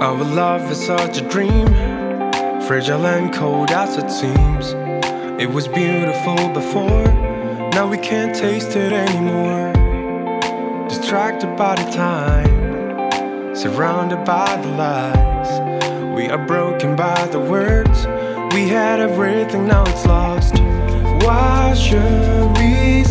Our love is such a dream, fragile and cold as it seems. It was beautiful before, now we can't taste it anymore. Distracted by the time, surrounded by the lies. We are broken by the words, we had everything, now it's lost. Why should we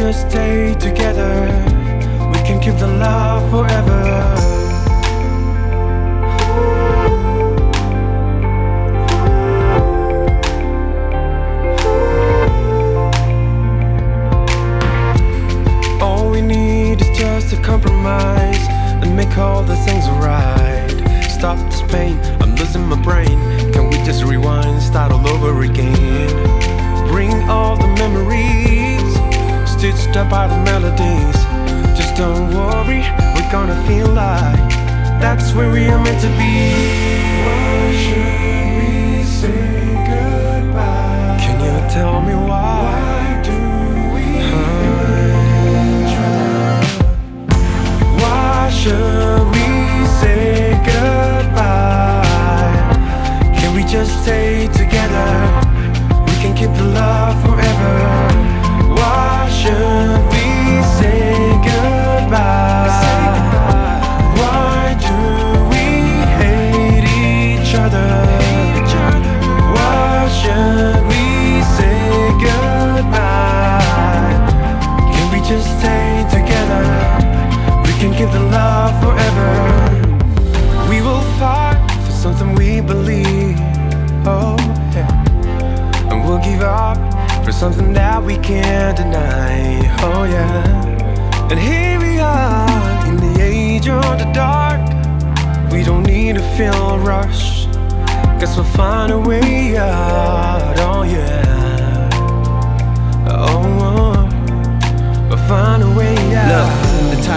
just stay together? We can keep the love forever. All we need is just a compromise and make all the things right. Stop this pain, I'm losing my brain. Can we just rewind, start all over again? Bring all the by the melodies. Just don't worry, we're gonna feel like that's where we are meant to be. Why should we say goodbye? Can you tell me why? Why do we each other? Why should we say goodbye? Can we just stay give the love forever. We will fight for something we believe. Oh, yeah. And we'll give up for something that we can't deny. Oh, yeah. And here we are in the age of the dark. We don't need to feel rushed. Guess we'll find a way out. Oh, yeah.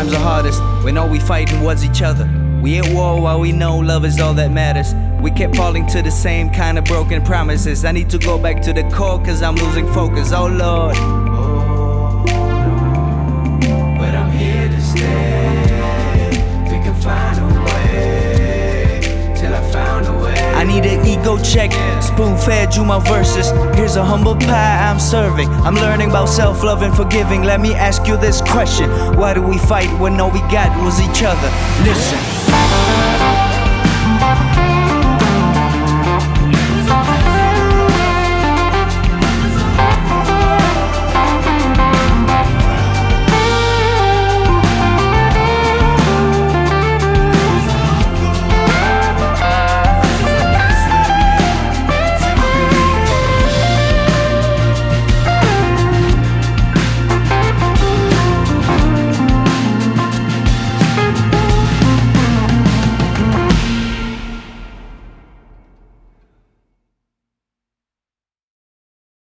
Times are hardest when all we fighting was each other. We at war while we know love is all that matters. We kept falling to the same kind of broken promises. I need to go back to the core cause I'm losing focus. Oh lord. I need an ego check. Spoon fed you my verses. Here's a humble pie I'm serving. I'm learning about self love and forgiving. Let me ask you this question Why do we fight when all we got was each other? Listen.